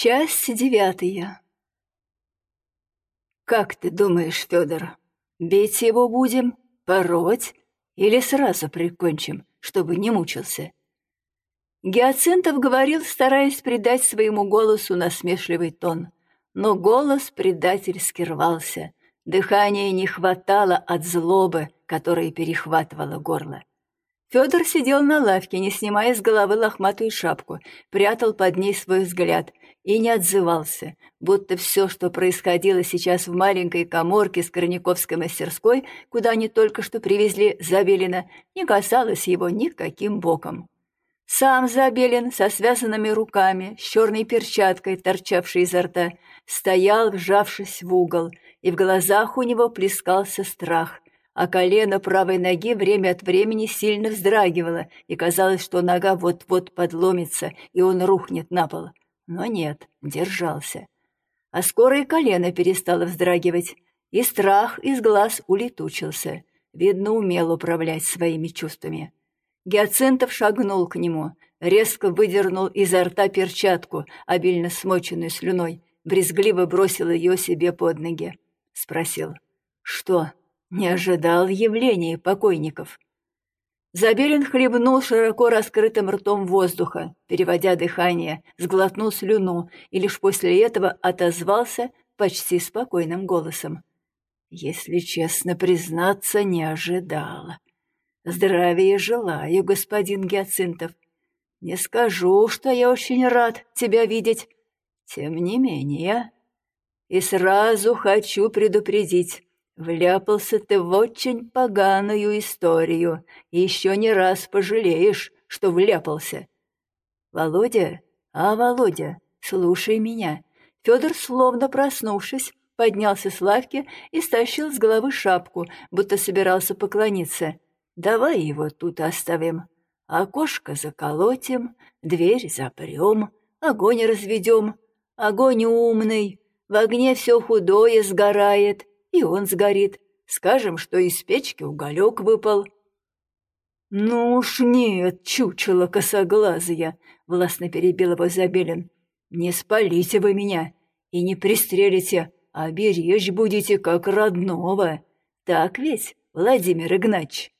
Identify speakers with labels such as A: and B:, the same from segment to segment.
A: Часть девятая. «Как ты думаешь, Федор, бить его будем, пороть или сразу прикончим, чтобы не мучился?» Гиацинтов говорил, стараясь придать своему голосу насмешливый тон, но голос предательски рвался, дыхания не хватало от злобы, которая перехватывала горло. Федор сидел на лавке, не снимая с головы лохматую шапку, прятал под ней свой взгляд и не отзывался, будто все, что происходило сейчас в маленькой коморке с Корняковской мастерской, куда они только что привезли Забелина, не касалось его никаким боком. Сам Забелин со связанными руками, с черной перчаткой, торчавшей изо рта, стоял, вжавшись в угол, и в глазах у него плескался страх — а колено правой ноги время от времени сильно вздрагивало, и казалось, что нога вот-вот подломится, и он рухнет на пол. Но нет, держался. А скоро и колено перестало вздрагивать, и страх из глаз улетучился. Видно, умел управлять своими чувствами. Гиацинтов шагнул к нему, резко выдернул изо рта перчатку, обильно смоченную слюной, брезгливо бросил ее себе под ноги. Спросил, «Что, не ожидал явления покойников. Забелин хлебнул широко раскрытым ртом воздуха, переводя дыхание, сглотнул слюну и лишь после этого отозвался почти спокойным голосом. «Если честно признаться, не ожидала. Здравия желаю, господин Гиацинтов. Не скажу, что я очень рад тебя видеть. Тем не менее, и сразу хочу предупредить, Вляпался ты в очень поганую историю, и еще не раз пожалеешь, что вляпался. Володя, а, Володя, слушай меня. Федор, словно проснувшись, поднялся с лавки и стащил с головы шапку, будто собирался поклониться. Давай его тут оставим. Окошко заколотим, дверь запрем, огонь разведем. Огонь умный, в огне все худое сгорает, и он сгорит. Скажем, что из печки уголек выпал». «Ну уж нет, чучело косоглазая!» — властно перебил его Забелин. «Не спалите вы меня и не пристрелите, а беречь будете как родного. Так ведь, Владимир Игнач?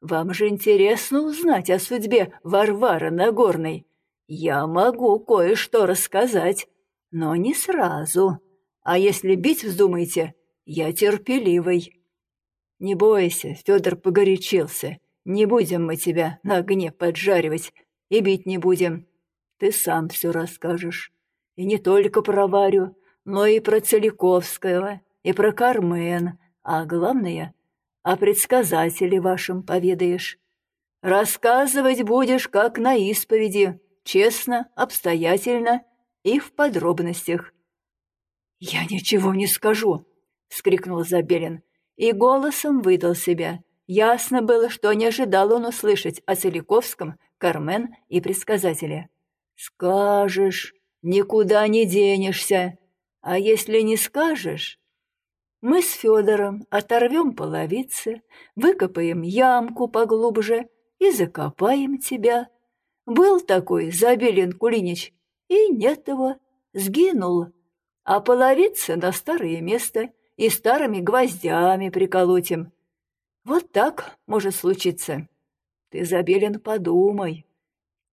A: Вам же интересно узнать о судьбе Варвары Нагорной. Я могу кое-что рассказать, но не сразу. А если бить вздумаете, я терпеливый. Не бойся, Федор погорячился. Не будем мы тебя на огне поджаривать и бить не будем. Ты сам все расскажешь. И не только про Варю, но и про Целиковского, и про Кармен, а главное, о предсказателе вашем поведаешь. Рассказывать будешь, как на исповеди, честно, обстоятельно и в подробностях. «Я ничего не скажу», — вскрикнул Забелин, и голосом выдал себя. Ясно было, что не ожидал он услышать о Целиковском, Кармен и предсказателе. «Скажешь, никуда не денешься, а если не скажешь...» Мы с Федором оторвем половицы, выкопаем ямку поглубже и закопаем тебя. Был такой Забелин Кулинич, и нет его, сгинул. А половицы на старое место, и старыми гвоздями приколотим. Вот так может случиться. Ты, Забелин, подумай.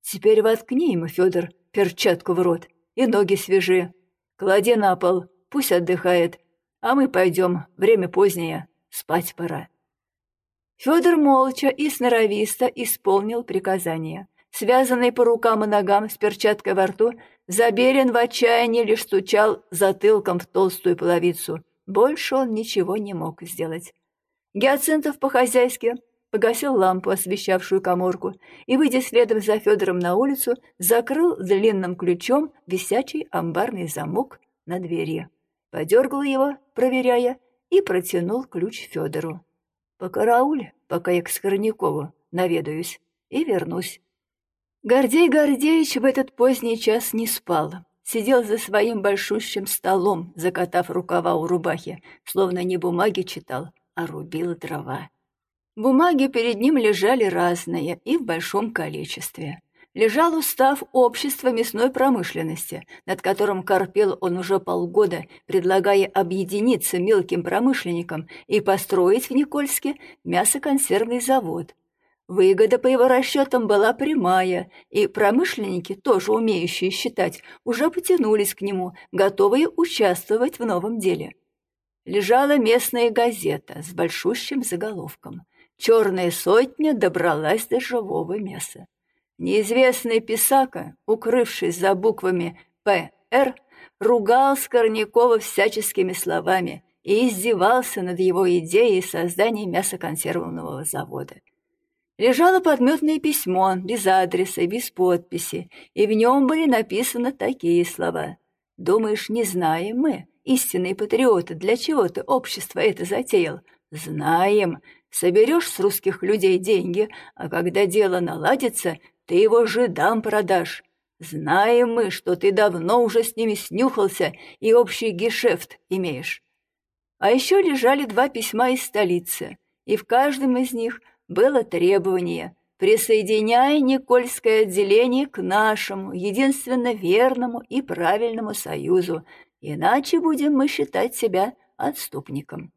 A: Теперь воткни ему, Федор, перчатку в рот и ноги свежи. Клади на пол, пусть отдыхает, а мы пойдем, время позднее, спать пора. Федор молча и сноровисто исполнил приказание. Связанный по рукам и ногам с перчаткой во рту, Забелин в отчаянии лишь стучал затылком в толстую половицу — больше он ничего не мог сделать. Гиацинтов по-хозяйски погасил лампу, освещавшую коморку, и, выйдя следом за Федором на улицу, закрыл длинным ключом висячий амбарный замок на двери. Подергал его, проверяя, и протянул ключ Федору. «Покарауль, пока я к Скорнякову наведаюсь, и вернусь». Гордей Гордеевич в этот поздний час не спал сидел за своим большущим столом, закатав рукава у рубахи, словно не бумаги читал, а рубил дрова. Бумаги перед ним лежали разные и в большом количестве. лежал устав общества мясной промышленности, над которым корпел он уже полгода, предлагая объединиться мелким промышленникам и построить в Никольске мясоконсервный завод. Выгода, по его расчетам, была прямая, и промышленники, тоже умеющие считать, уже потянулись к нему, готовые участвовать в новом деле. Лежала местная газета с большущим заголовком «Черная сотня добралась до живого мяса». Неизвестный писака, укрывшись за буквами «ПР», ругал Скорнякова всяческими словами и издевался над его идеей создания мясоконсервного завода. Лежало подметное письмо, без адреса, без подписи, и в нем были написаны такие слова. «Думаешь, не знаем мы, истинные патриоты, для чего ты общество это затеял? Знаем. Соберешь с русских людей деньги, а когда дело наладится, ты его жидам продашь. Знаем мы, что ты давно уже с ними снюхался и общий гешефт имеешь». А еще лежали два письма из столицы, и в каждом из них – было требование «Присоединяй Никольское отделение к нашему, единственно верному и правильному союзу, иначе будем мы считать себя отступником».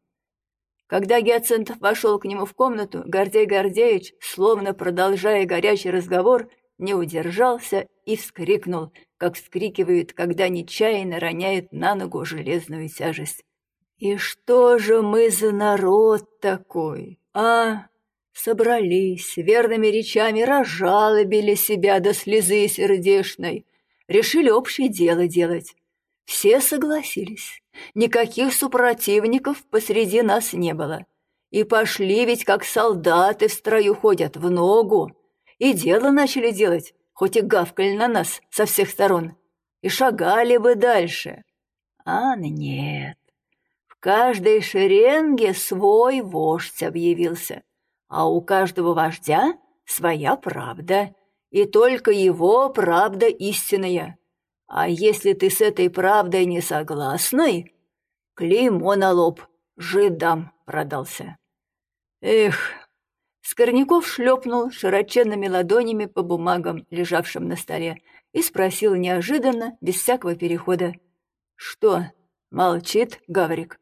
A: Когда Геоцентов вошел к нему в комнату, Гордей Гордеевич, словно продолжая горячий разговор, не удержался и вскрикнул, как вскрикивают, когда нечаянно роняют на ногу железную тяжесть. «И что же мы за народ такой, а?» Собрались, верными речами разжалобили себя до слезы сердешной, решили общее дело делать. Все согласились, никаких супротивников посреди нас не было. И пошли ведь как солдаты в строю ходят, в ногу. И дело начали делать, хоть и гавкали на нас со всех сторон. И шагали бы дальше. А нет, в каждой шеренге свой вождь объявился. А у каждого вождя своя правда, и только его правда истинная. А если ты с этой правдой не согласный, клеймо на лоб, жидам продался. Эх, Скорняков шлепнул широченными ладонями по бумагам, лежавшим на столе, и спросил неожиданно, без всякого перехода. «Что, молчит Гаврик?»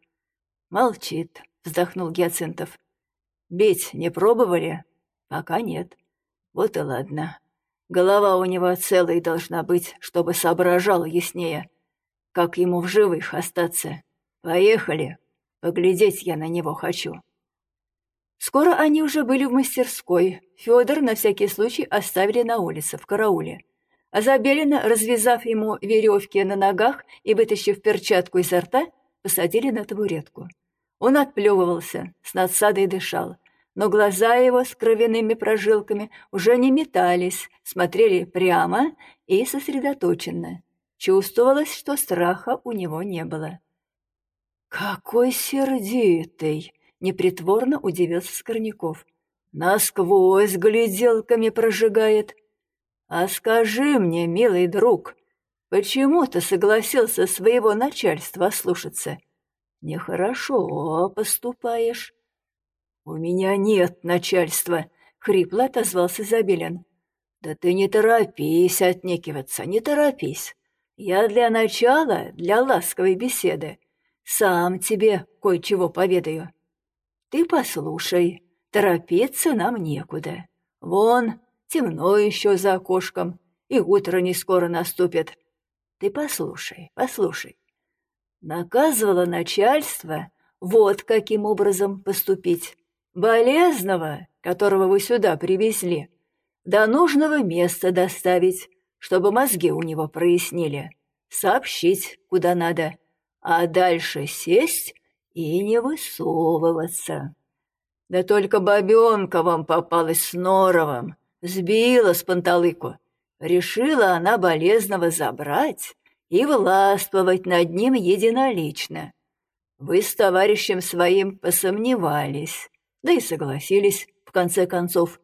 A: «Молчит», — вздохнул Гиацинтов. Бить не пробовали? Пока нет. Вот и ладно. Голова у него целой должна быть, чтобы соображал яснее. Как ему в живых остаться? Поехали. Поглядеть я на него хочу. Скоро они уже были в мастерской. Федор на всякий случай оставили на улице, в карауле. А Забелина, развязав ему веревки на ногах и вытащив перчатку изо рта, посадили на табуретку. Он отплевывался, с надсадой дышал, но глаза его с кровяными прожилками уже не метались, смотрели прямо и сосредоточенно. Чувствовалось, что страха у него не было. «Какой сердитый!» — непритворно удивился Скорняков. «Насквозь гляделками прожигает. А скажи мне, милый друг, почему ты согласился своего начальства слушаться?» Нехорошо поступаешь. У меня нет начальства, хрипло отозвался Забелин. Да ты не торопись отнекиваться, не торопись. Я для начала, для ласковой беседы, сам тебе кое-чего поведаю. Ты послушай, торопиться нам некуда. Вон, темно еще за окошком, и утро не скоро наступит. Ты послушай, послушай. Наказывало начальство вот каким образом поступить. Болезного, которого вы сюда привезли, до нужного места доставить, чтобы мозги у него прояснили, сообщить, куда надо, а дальше сесть и не высовываться. Да только бабенка вам попалась с норовом, сбила с панталыку. Решила она болезного забрать, и властвовать над ним единолично. Вы с товарищем своим посомневались, да и согласились, в конце концов.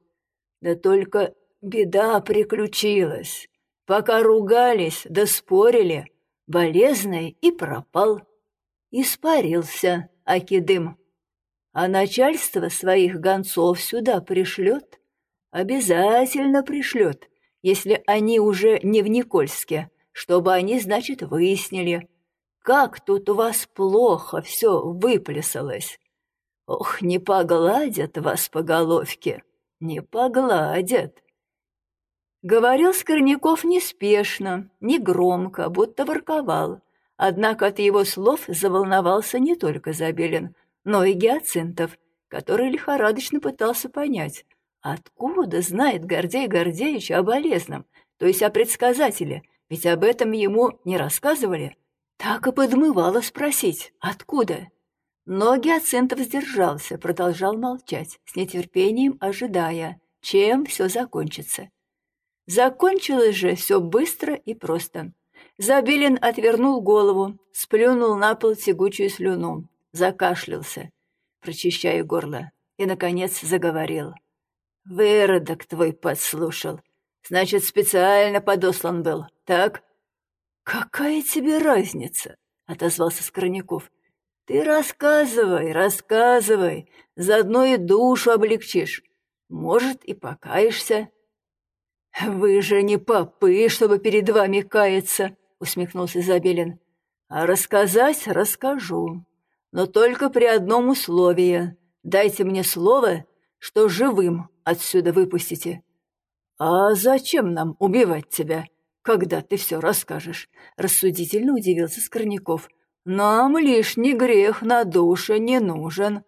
A: Да только беда приключилась. Пока ругались да спорили, болезный и пропал. Испарился Акидым. А начальство своих гонцов сюда пришлет, обязательно пришлет, если они уже не в Никольске, чтобы они, значит, выяснили, как тут у вас плохо все выплясалось. Ох, не погладят вас по головке, не погладят. Говорил Скорняков неспешно, негромко, будто ворковал. Однако от его слов заволновался не только Забелин, но и Гиацинтов, который лихорадочно пытался понять, откуда знает Гордей Гордеевич о болезном, то есть о предсказателе, ведь об этом ему не рассказывали. Так и подмывало спросить, откуда. Но Гиацинтов сдержался, продолжал молчать, с нетерпением ожидая, чем все закончится. Закончилось же все быстро и просто. Забелин отвернул голову, сплюнул на пол тягучую слюну, закашлялся, прочищая горло, и, наконец, заговорил. «Выродок твой подслушал. Значит, специально подослан был, так?» «Какая тебе разница?» — отозвался Скорняков. «Ты рассказывай, рассказывай, заодно и душу облегчишь. Может, и покаешься». «Вы же не попы, чтобы перед вами каяться», — усмехнулся Забелин. «А рассказать расскажу, но только при одном условии. Дайте мне слово, что живым отсюда выпустите». «А зачем нам убивать тебя, когда ты все расскажешь?» — рассудительно удивился Скорняков. «Нам лишний грех на душе не нужен.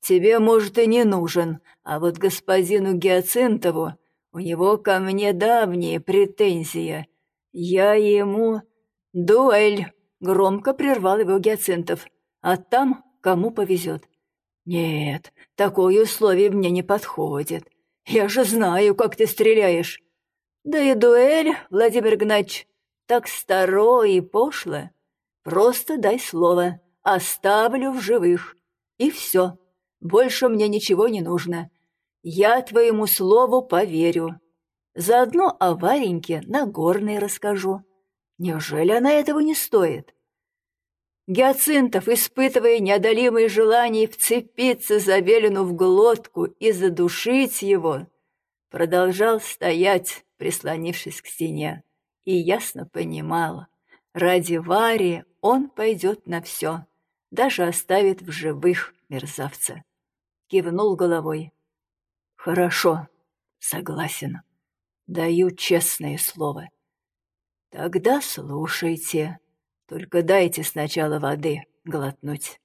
A: Тебе, может, и не нужен, а вот господину Гиацинтову у него ко мне давние претензии. Я ему... Дуэль!» — громко прервал его Гиацинтов. «А там кому повезет». «Нет, такое условие мне не подходит. Я же знаю, как ты стреляешь». «Да и дуэль, Владимир Гнач, так старо и пошло. Просто дай слово, оставлю в живых. И все. Больше мне ничего не нужно. Я твоему слову поверю. Заодно о Вареньке Нагорной расскажу. Неужели она этого не стоит? Гиацинтов, испытывая неодолимое желание вцепиться Забелину в глотку и задушить его, продолжал стоять, прислонившись к стене, и ясно понимал, ради Вари он пойдет на все, даже оставит в живых мерзавца. Кивнул головой. Хорошо, согласен. Даю честное слово. Тогда слушайте. Только дайте сначала воды глотнуть.